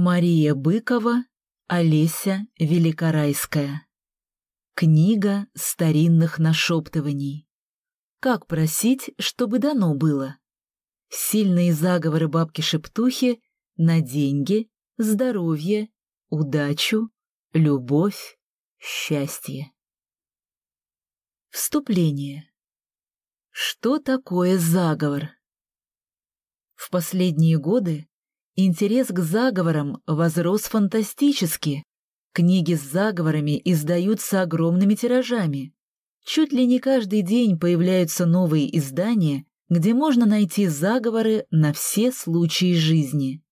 Мария Быкова, Олеся Великорайская. Книга старинных нашептываний. Как просить, чтобы дано было? Сильные заговоры бабки-шептухи на деньги, здоровье, удачу, любовь, счастье. Вступление. Что такое заговор? В последние годы интерес к заговорам возрос фантастически. Книги с заговорами издаются огромными тиражами. Чуть ли не каждый день появляются новые издания, где можно найти заговоры на все случаи жизни.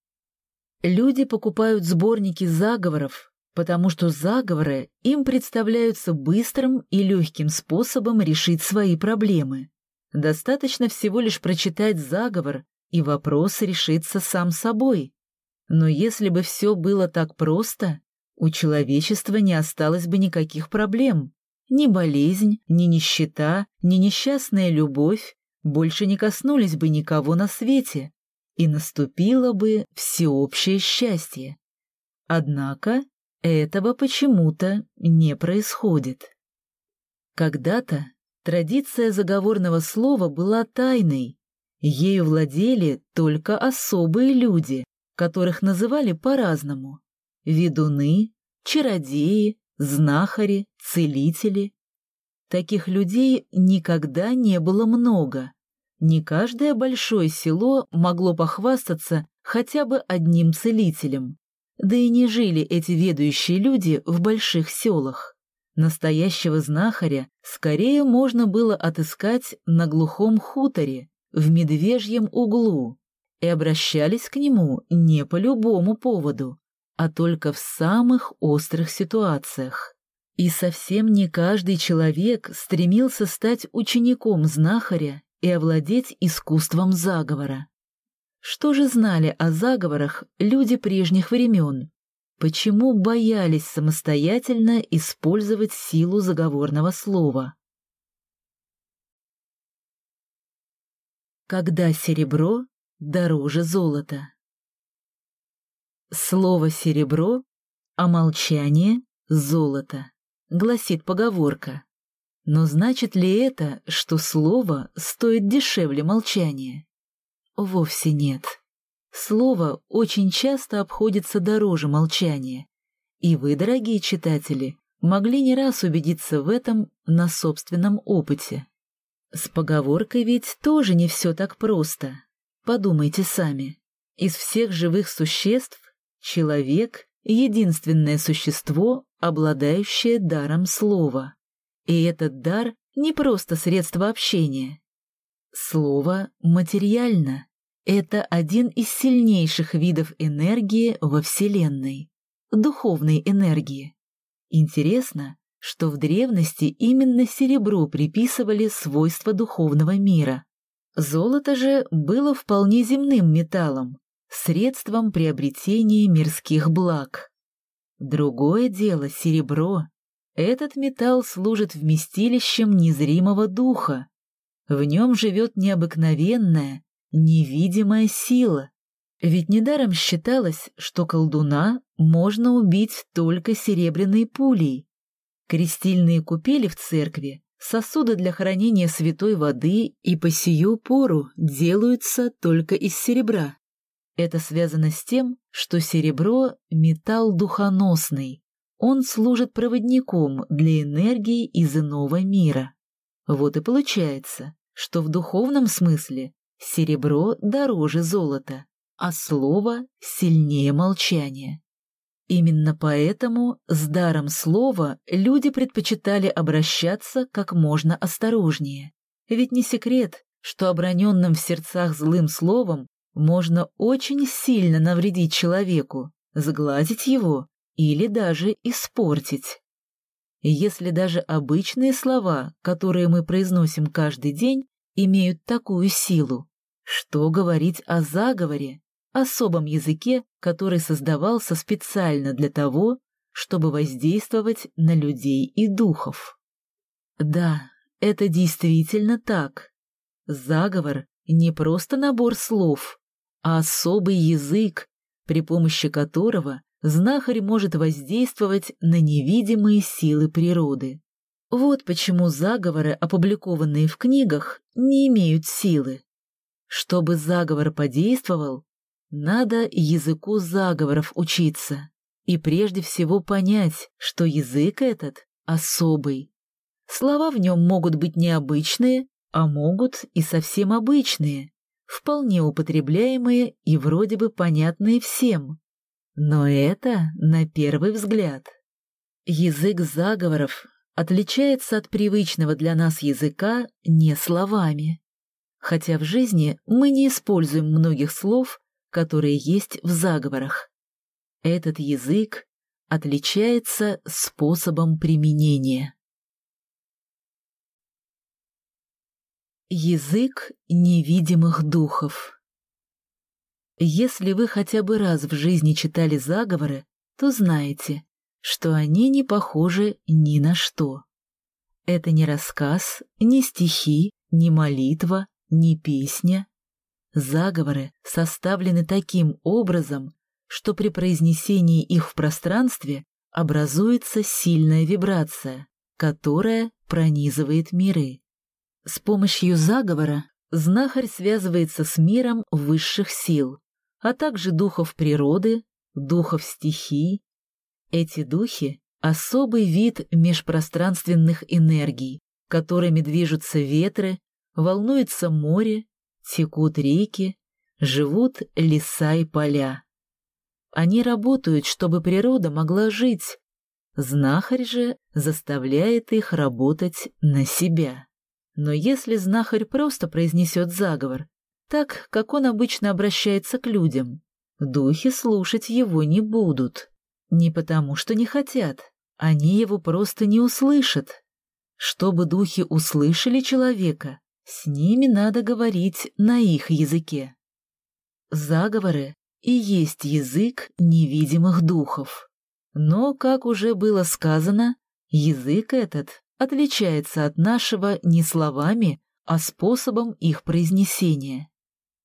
Люди покупают сборники заговоров, потому что заговоры им представляются быстрым и легким способом решить свои проблемы. Достаточно всего лишь прочитать заговор, и вопрос решится сам собой. Но если бы все было так просто, у человечества не осталось бы никаких проблем. Ни болезнь, ни нищета, ни несчастная любовь больше не коснулись бы никого на свете, и наступило бы всеобщее счастье. Однако этого почему-то не происходит. Когда-то традиция заговорного слова была тайной. Ею владели только особые люди, которых называли по-разному. Ведуны, чародеи, знахари, целители. Таких людей никогда не было много. Не каждое большое село могло похвастаться хотя бы одним целителем. Да и не жили эти ведущие люди в больших селах. Настоящего знахаря скорее можно было отыскать на глухом хуторе, в медвежьем углу, и обращались к нему не по любому поводу, а только в самых острых ситуациях. И совсем не каждый человек стремился стать учеником знахаря и овладеть искусством заговора. Что же знали о заговорах люди прежних времен? Почему боялись самостоятельно использовать силу заговорного слова? Когда серебро дороже золота. Слово «серебро», а молчание — золото, гласит поговорка. Но значит ли это, что слово стоит дешевле молчания? Вовсе нет. Слово очень часто обходится дороже молчания. И вы, дорогие читатели, могли не раз убедиться в этом на собственном опыте. С поговоркой ведь тоже не все так просто. Подумайте сами. Из всех живых существ человек — единственное существо, обладающее даром слова. И этот дар не просто средство общения. Слово материально. Это один из сильнейших видов энергии во Вселенной — духовной энергии. Интересно, что в древности именно серебру приписывали свойства духовного мира. Золото же было вполне земным металлом, средством приобретения мирских благ. Другое дело серебро. Этот металл служит вместилищем незримого духа. В нем живет необыкновенная, невидимая сила. Ведь недаром считалось, что колдуна можно убить только серебряной пулей. Крестильные купели в церкви, сосуды для хранения святой воды и по сию пору делаются только из серебра. Это связано с тем, что серебро — металл духоносный. Он служит проводником для энергии из иного мира. Вот и получается, что в духовном смысле Серебро дороже золота, а слово сильнее молчания. Именно поэтому с даром слова люди предпочитали обращаться как можно осторожнее. Ведь не секрет, что оброненным в сердцах злым словом можно очень сильно навредить человеку, сгладить его или даже испортить. Если даже обычные слова, которые мы произносим каждый день, имеют такую силу. Что говорить о заговоре, особом языке, который создавался специально для того, чтобы воздействовать на людей и духов? Да, это действительно так. Заговор — не просто набор слов, а особый язык, при помощи которого знахарь может воздействовать на невидимые силы природы. Вот почему заговоры, опубликованные в книгах, не имеют силы. Чтобы заговор подействовал, надо языку заговоров учиться и прежде всего понять, что язык этот особый. Слова в нем могут быть необычные, а могут и совсем обычные, вполне употребляемые и вроде бы понятные всем. Но это на первый взгляд. Язык заговоров отличается от привычного для нас языка не словами. Хотя в жизни мы не используем многих слов, которые есть в заговорах. Этот язык отличается способом применения. Язык невидимых духов Если вы хотя бы раз в жизни читали заговоры, то знаете, что они не похожи ни на что. Это не рассказ, не стихи, не молитва, не песня. Заговоры составлены таким образом, что при произнесении их в пространстве образуется сильная вибрация, которая пронизывает миры. С помощью заговора знахарь связывается с миром высших сил, а также духов природы, духов стихий, эти духи — особый вид межпространственных энергий, которыми движутся ветры, волнуется море, текут реки, живут леса и поля. Они работают, чтобы природа могла жить. Знахарь же заставляет их работать на себя. Но если знахарь просто произнесет заговор, так, как он обычно обращается к людям, духи слушать его не будут. Не потому, что не хотят, они его просто не услышат. Чтобы духи услышали человека, с ними надо говорить на их языке. Заговоры и есть язык невидимых духов. Но, как уже было сказано, язык этот отличается от нашего не словами, а способом их произнесения.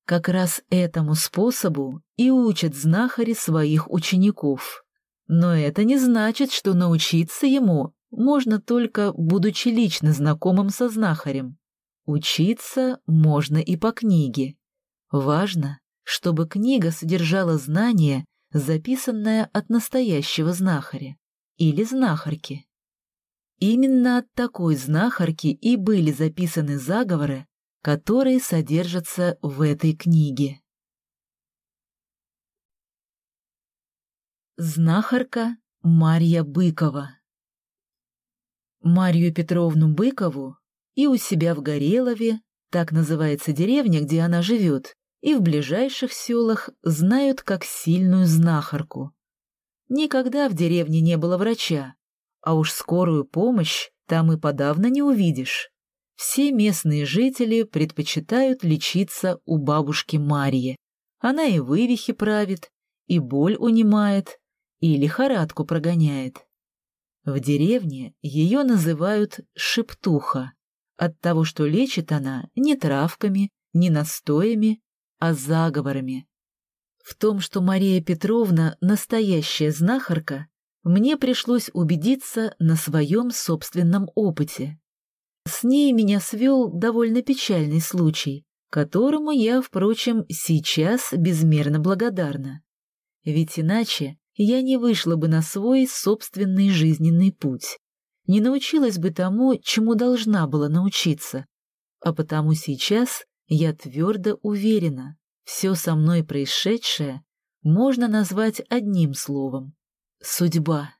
Как раз этому способу и учат знахари своих учеников. Но это не значит, что научиться ему можно только будучи лично знакомым со знахарем. Учиться можно и по книге. Важно, чтобы книга содержала знание, записанное от настоящего знахаря или знахарки. Именно от такой знахарки и были записаны заговоры, которые содержатся в этой книге. Знахарка Марья Быкова Марью Петровну Быкову и у себя в Горелове, так называется деревня, где она живет, и в ближайших селах знают как сильную знахарку. Никогда в деревне не было врача, а уж скорую помощь там и подавно не увидишь. Все местные жители предпочитают лечиться у бабушки Марьи. Она и вывихи правит, и боль унимает, и лихорадку прогоняет. В деревне ее называют «шептуха», от того, что лечит она не травками, не настоями, а заговорами. В том, что Мария Петровна настоящая знахарка, мне пришлось убедиться на своем собственном опыте. С ней меня свел довольно печальный случай, которому я, впрочем, сейчас безмерно благодарна. Ведь иначе я не вышла бы на свой собственный жизненный путь, не научилась бы тому, чему должна была научиться. А потому сейчас я твердо уверена, все со мной происшедшее можно назвать одним словом — судьба.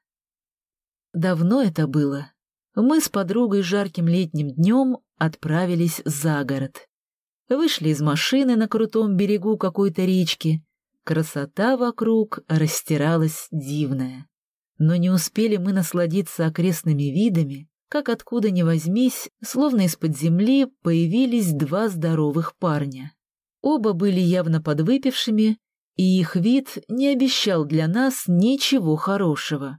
Давно это было. Мы с подругой жарким летним днем отправились за город. Вышли из машины на крутом берегу какой-то речки, Красота вокруг растиралась дивная. Но не успели мы насладиться окрестными видами, как откуда ни возьмись, словно из-под земли появились два здоровых парня. Оба были явно подвыпившими, и их вид не обещал для нас ничего хорошего.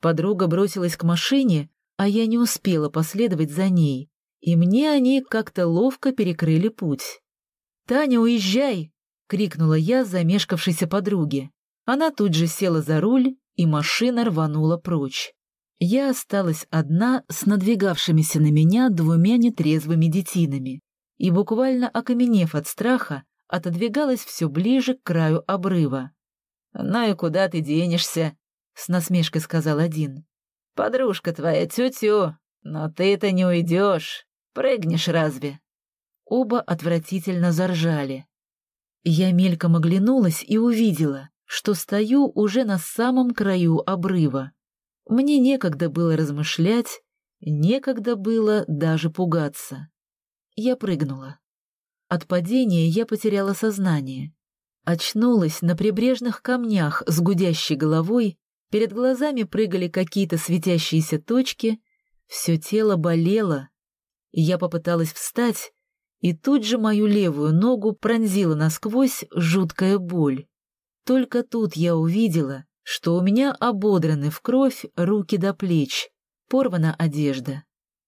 Подруга бросилась к машине, а я не успела последовать за ней, и мне они как-то ловко перекрыли путь. «Таня, уезжай!» крикнула я замешкавшейся подруге. Она тут же села за руль, и машина рванула прочь. Я осталась одна с надвигавшимися на меня двумя нетрезвыми детинами и, буквально окаменев от страха, отодвигалась все ближе к краю обрыва. «Ну и куда ты денешься?» — с насмешкой сказал один. «Подружка твоя тю-тю, но ты-то не уйдешь. Прыгнешь разве?» Оба отвратительно заржали. Я мельком оглянулась и увидела, что стою уже на самом краю обрыва. Мне некогда было размышлять, некогда было даже пугаться. Я прыгнула. От падения я потеряла сознание. Очнулась на прибрежных камнях с гудящей головой, перед глазами прыгали какие-то светящиеся точки, все тело болело. Я попыталась встать, и тут же мою левую ногу пронзила насквозь жуткая боль. Только тут я увидела, что у меня ободраны в кровь руки до плеч, порвана одежда.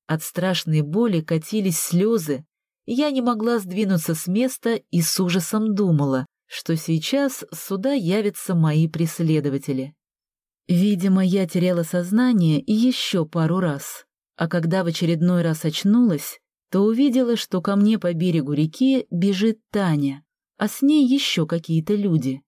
От страшной боли катились слезы, я не могла сдвинуться с места и с ужасом думала, что сейчас сюда явятся мои преследователи. Видимо, я теряла сознание еще пару раз, а когда в очередной раз очнулась, то увидела, что ко мне по берегу реки бежит Таня, а с ней еще какие-то люди.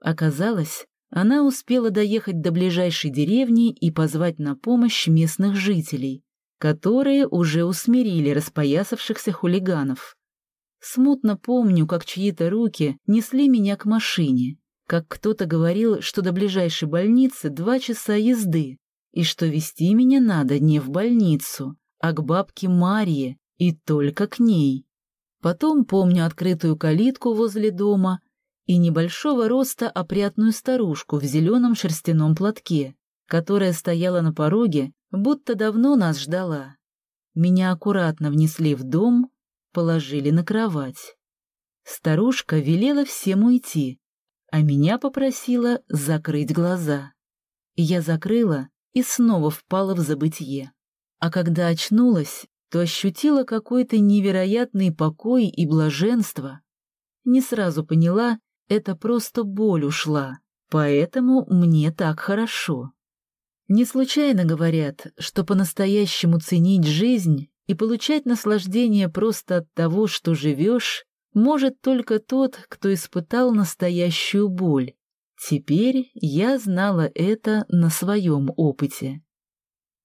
Оказалось, она успела доехать до ближайшей деревни и позвать на помощь местных жителей, которые уже усмирили распоясавшихся хулиганов. Смутно помню, как чьи-то руки несли меня к машине, как кто-то говорил, что до ближайшей больницы два часа езды, и что вести меня надо не в больницу, а к бабке Марье, и только к ней. Потом помню открытую калитку возле дома и небольшого роста опрятную старушку в зеленом шерстяном платке, которая стояла на пороге, будто давно нас ждала. Меня аккуратно внесли в дом, положили на кровать. Старушка велела всем уйти, а меня попросила закрыть глаза. Я закрыла и снова впала в забытье. А когда очнулась, то ощутила какой-то невероятный покой и блаженство. Не сразу поняла, это просто боль ушла, поэтому мне так хорошо. Не случайно говорят, что по-настоящему ценить жизнь и получать наслаждение просто от того, что живешь, может только тот, кто испытал настоящую боль. Теперь я знала это на своем опыте.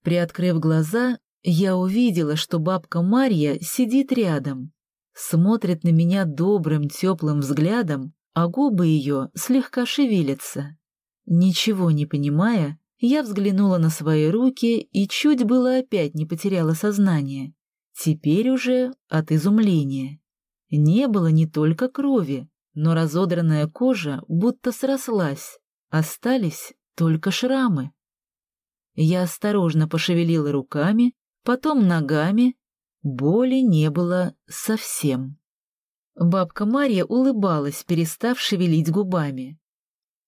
Приоткрыв глаза, я увидела, что бабка Марья сидит рядом, смотрит на меня добрым теплым взглядом, а губы ее слегка шевелятся. Ничего не понимая, я взглянула на свои руки и чуть было опять не потеряла сознание. Теперь уже от изумления. Не было не только крови, но разодранная кожа будто срослась, остались только шрамы. Я осторожно пошевелила руками, потом ногами. Боли не было совсем. Бабка Марья улыбалась, перестав шевелить губами.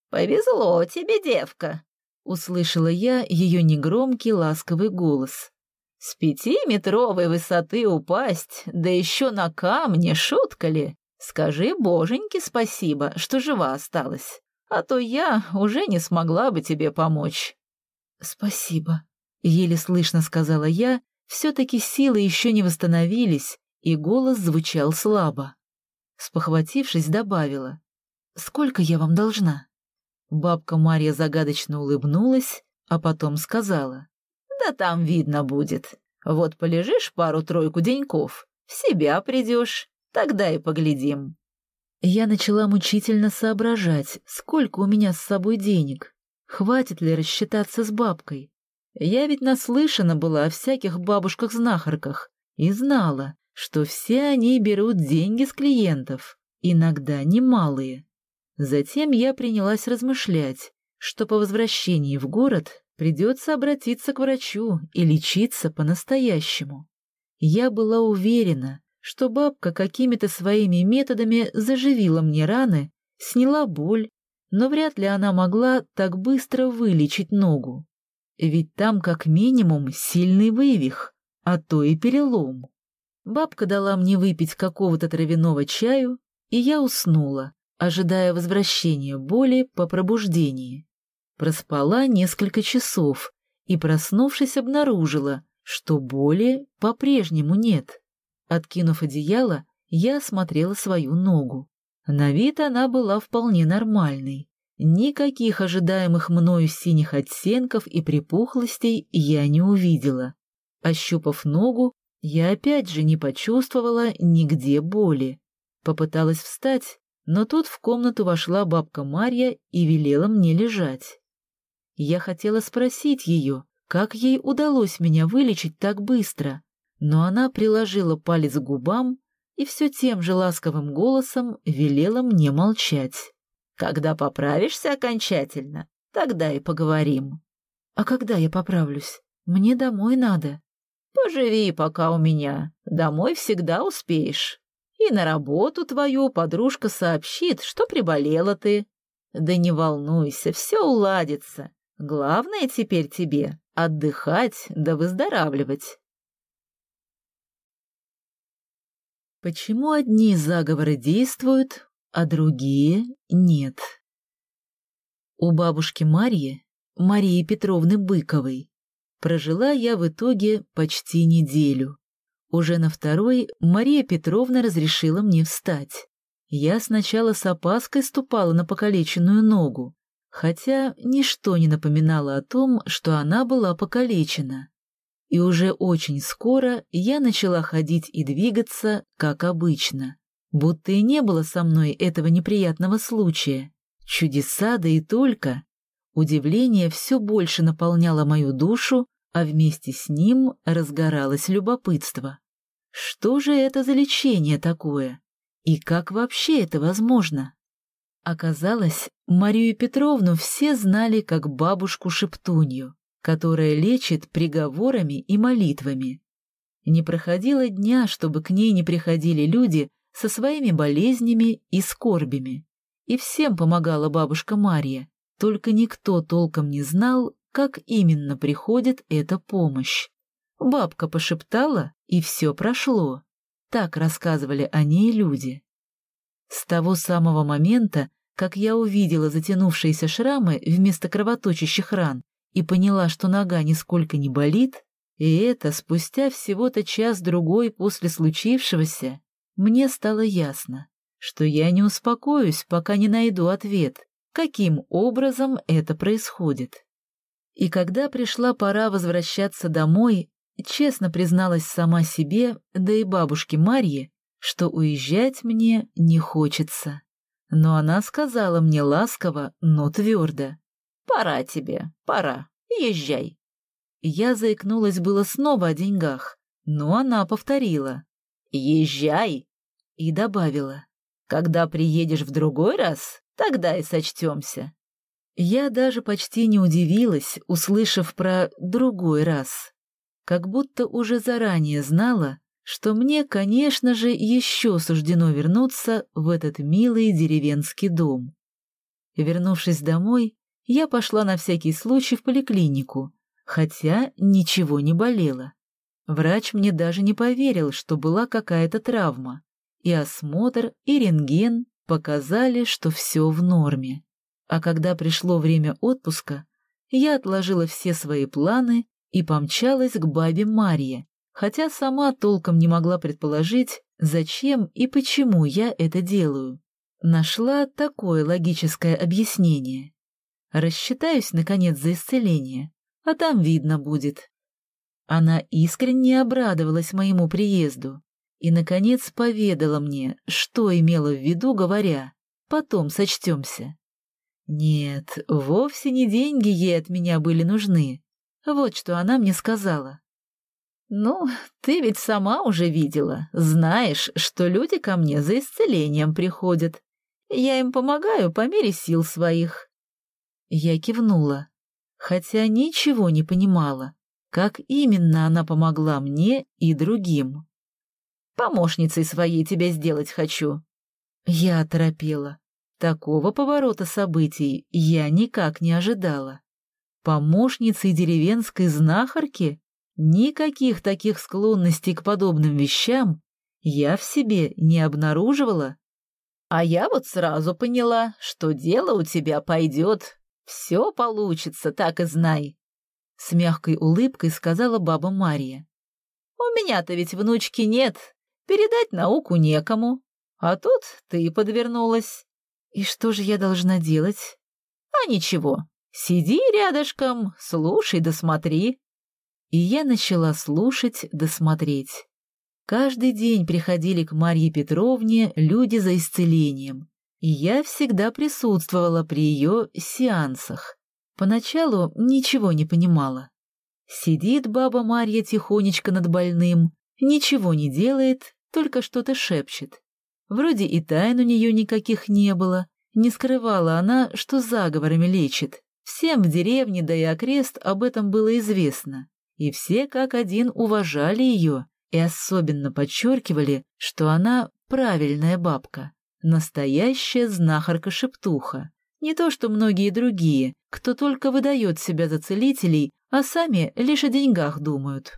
«Повезло тебе, девка!» — услышала я ее негромкий ласковый голос. «С пятиметровой высоты упасть, да еще на камне, шутка ли? Скажи боженьке спасибо, что жива осталась, а то я уже не смогла бы тебе помочь». «Спасибо», — еле слышно сказала я, все-таки силы еще не восстановились, и голос звучал слабо. Спохватившись, добавила. «Сколько я вам должна?» Бабка Марья загадочно улыбнулась, а потом сказала. «Да там видно будет. Вот полежишь пару-тройку деньков, в себя придешь, тогда и поглядим». Я начала мучительно соображать, сколько у меня с собой денег. Хватит ли рассчитаться с бабкой? Я ведь наслышана была о всяких бабушках-знахарках и знала, что все они берут деньги с клиентов, иногда немалые. Затем я принялась размышлять, что по возвращении в город придется обратиться к врачу и лечиться по-настоящему. Я была уверена, что бабка какими-то своими методами заживила мне раны, сняла боль, но вряд ли она могла так быстро вылечить ногу. Ведь там как минимум сильный вывих, а то и перелом. Бабка дала мне выпить какого-то травяного чаю, и я уснула, ожидая возвращения боли по пробуждении. Проспала несколько часов и, проснувшись, обнаружила, что боли по-прежнему нет. Откинув одеяло, я осмотрела свою ногу. На вид она была вполне нормальной. Никаких ожидаемых мною синих оттенков и припухлостей я не увидела. Ощупав ногу, я опять же не почувствовала нигде боли. Попыталась встать, но тут в комнату вошла бабка Марья и велела мне лежать. Я хотела спросить ее, как ей удалось меня вылечить так быстро, но она приложила палец к губам и все тем же ласковым голосом велела мне молчать. «Когда поправишься окончательно, тогда и поговорим». «А когда я поправлюсь? Мне домой надо». «Поживи пока у меня, домой всегда успеешь. И на работу твою подружка сообщит, что приболела ты. Да не волнуйся, все уладится. Главное теперь тебе — отдыхать да выздоравливать». Почему одни заговоры действуют, а другие нет? У бабушки Марьи, Марии Петровны Быковой, прожила я в итоге почти неделю. Уже на второй Мария Петровна разрешила мне встать. Я сначала с опаской ступала на покалеченную ногу, хотя ничто не напоминало о том, что она была покалечена и уже очень скоро я начала ходить и двигаться, как обычно. Будто и не было со мной этого неприятного случая. Чудеса, да и только. Удивление все больше наполняло мою душу, а вместе с ним разгоралось любопытство. Что же это за лечение такое? И как вообще это возможно? Оказалось, Марию Петровну все знали как бабушку Шептунью которая лечит приговорами и молитвами. Не проходило дня, чтобы к ней не приходили люди со своими болезнями и скорбями. И всем помогала бабушка Марья, только никто толком не знал, как именно приходит эта помощь. Бабка пошептала, и все прошло. Так рассказывали о ней люди. С того самого момента, как я увидела затянувшиеся шрамы вместо кровоточащих ран, и поняла, что нога нисколько не болит, и это спустя всего-то час-другой после случившегося, мне стало ясно, что я не успокоюсь, пока не найду ответ, каким образом это происходит. И когда пришла пора возвращаться домой, честно призналась сама себе, да и бабушке Марье, что уезжать мне не хочется. Но она сказала мне ласково, но твердо. Пора тебе, пора, езжай. Я заикнулась было снова о деньгах, но она повторила. Езжай. И добавила. Когда приедешь в другой раз, тогда и сочтемся. Я даже почти не удивилась, услышав про «другой раз». Как будто уже заранее знала, что мне, конечно же, еще суждено вернуться в этот милый деревенский дом. Вернувшись домой, я пошла на всякий случай в поликлинику, хотя ничего не болело. Врач мне даже не поверил, что была какая-то травма, и осмотр, и рентген показали, что все в норме. А когда пришло время отпуска, я отложила все свои планы и помчалась к бабе Марье, хотя сама толком не могла предположить, зачем и почему я это делаю. Нашла такое логическое объяснение. Рассчитаюсь, наконец, за исцеление, а там видно будет. Она искренне обрадовалась моему приезду и, наконец, поведала мне, что имела в виду, говоря «потом сочтемся». Нет, вовсе не деньги ей от меня были нужны. Вот что она мне сказала. «Ну, ты ведь сама уже видела, знаешь, что люди ко мне за исцелением приходят. Я им помогаю по мере сил своих. Я кивнула, хотя ничего не понимала, как именно она помогла мне и другим. «Помощницей своей тебя сделать хочу». Я оторопела. Такого поворота событий я никак не ожидала. Помощницей деревенской знахарки? Никаких таких склонностей к подобным вещам я в себе не обнаруживала. А я вот сразу поняла, что дело у тебя пойдет. Все получится, так и знай. С мягкой улыбкой сказала баба Мария. У меня-то ведь внучки нет, передать науку некому. А тут ты подвернулась. И что же я должна делать? А ничего, сиди рядышком, слушай да. И я начала слушать да. Каждый день приходили к Марье Петровне люди за исцелением, и я всегда присутствовала при ее сеансах. Поначалу ничего не понимала. Сидит баба Марья тихонечко над больным, ничего не делает, только что-то шепчет. Вроде и тайн у нее никаких не было, не скрывала она, что заговорами лечит. Всем в деревне, да и окрест об этом было известно, и все как один уважали ее и особенно подчеркивали, что она правильная бабка, настоящая знахарка-шептуха. Не то что многие другие, кто только выдает себя за целителей, а сами лишь о деньгах думают.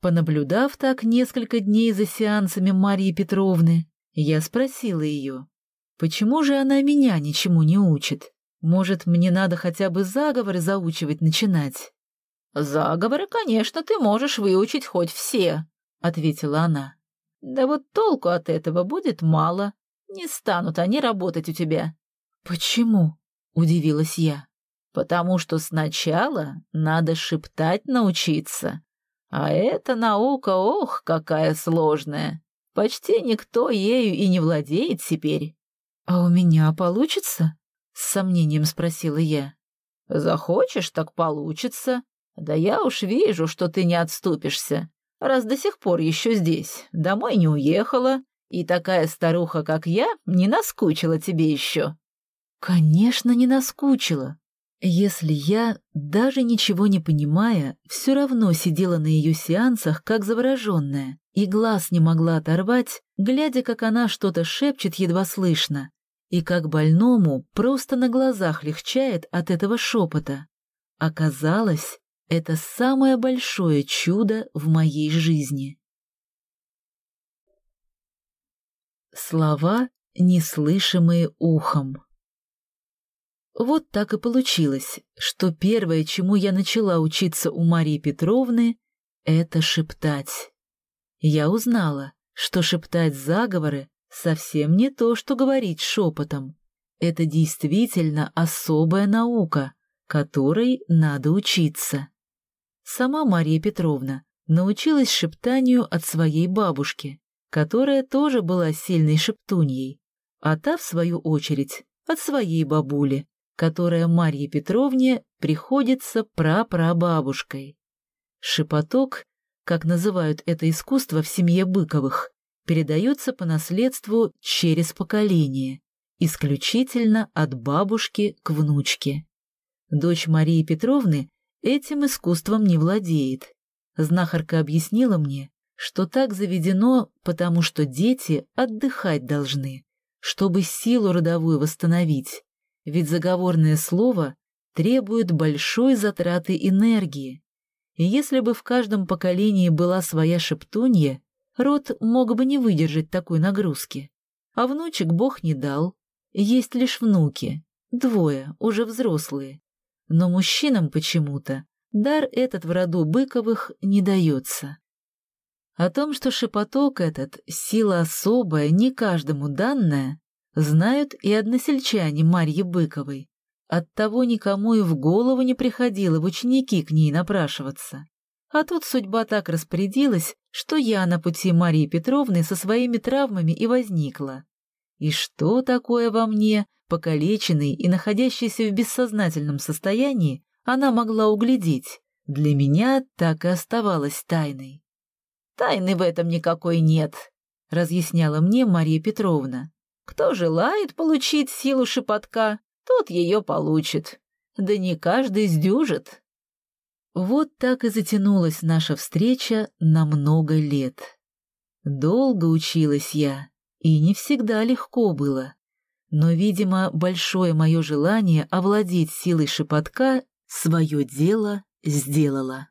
Понаблюдав так несколько дней за сеансами Марьи Петровны, я спросила ее, почему же она меня ничему не учит? Может, мне надо хотя бы заговоры заучивать начинать? Заговоры, конечно, ты можешь выучить хоть все, — ответила она. «Да вот толку от этого будет мало. Не станут они работать у тебя». «Почему?» — удивилась я. «Потому что сначала надо шептать научиться. А эта наука, ох, какая сложная. Почти никто ею и не владеет теперь». «А у меня получится?» — с сомнением спросила я. «Захочешь, так получится. Да я уж вижу, что ты не отступишься раз до сих пор еще здесь, домой не уехала, и такая старуха, как я, не наскучила тебе еще». «Конечно, не наскучила. Если я, даже ничего не понимая, все равно сидела на ее сеансах, как завороженная, и глаз не могла оторвать, глядя, как она что-то шепчет едва слышно, и как больному просто на глазах легчает от этого шепота. Оказалось, это самое большое чудо в моей жизни. Слова, неслышимые ухом. Вот так и получилось, что первое, чему я начала учиться у Марии Петровны, это шептать. Я узнала, что шептать заговоры совсем не то, что говорить шепотом. Это действительно особая наука, которой надо учиться. Сама Мария Петровна научилась шептанию от своей бабушки, которая тоже была сильной шептуньей, а та, в свою очередь, от своей бабули, которая Марье Петровне приходится прапрабабушкой. Шепоток, как называют это искусство в семье Быковых, передается по наследству через поколение, исключительно от бабушки к внучке. Дочь Марии Петровны этим искусством не владеет. Знахарка объяснила мне, что так заведено, потому что дети отдыхать должны, чтобы силу родовую восстановить, ведь заговорное слово требует большой затраты энергии. И если бы в каждом поколении была своя шептунья, род мог бы не выдержать такой нагрузки. А внучек Бог не дал, есть лишь внуки, двое, уже взрослые, но мужчинам почему-то дар этот в роду Быковых не дается. О том, что шепоток этот — сила особая, не каждому данная, знают и односельчане Марьи Быковой. Оттого никому и в голову не приходило в ученики к ней напрашиваться. А тут судьба так распорядилась, что я на пути Марии Петровны со своими травмами и возникла. И что такое во мне, покалеченный и находящийся в бессознательном состоянии, она могла углядеть, для меня так и оставалось тайной. «Тайны в этом никакой нет», — разъясняла мне Мария Петровна. «Кто желает получить силу шепотка, тот ее получит. Да не каждый сдюжит». Вот так и затянулась наша встреча на много лет. Долго училась я, и не всегда легко было. Но, видимо, большое мое желание овладеть силой шепотка свое дело сделала.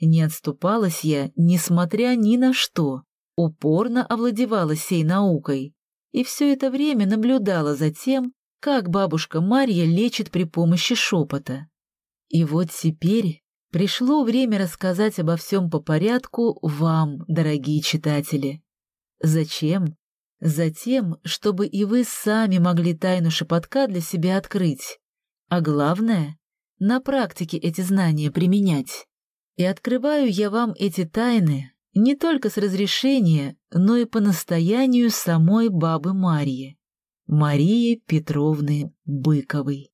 Не отступалась я, несмотря ни на что, упорно овладевала сей наукой. И все это время наблюдала за тем, как бабушка Марья лечит при помощи шепота. И вот теперь пришло время рассказать обо всем по порядку вам, дорогие читатели. Зачем? Затем, чтобы и вы сами могли тайну шепотка для себя открыть. А главное, на практике эти знания применять. И открываю я вам эти тайны не только с разрешения, но и по настоянию самой бабы Марьи, Марии Петровны Быковой.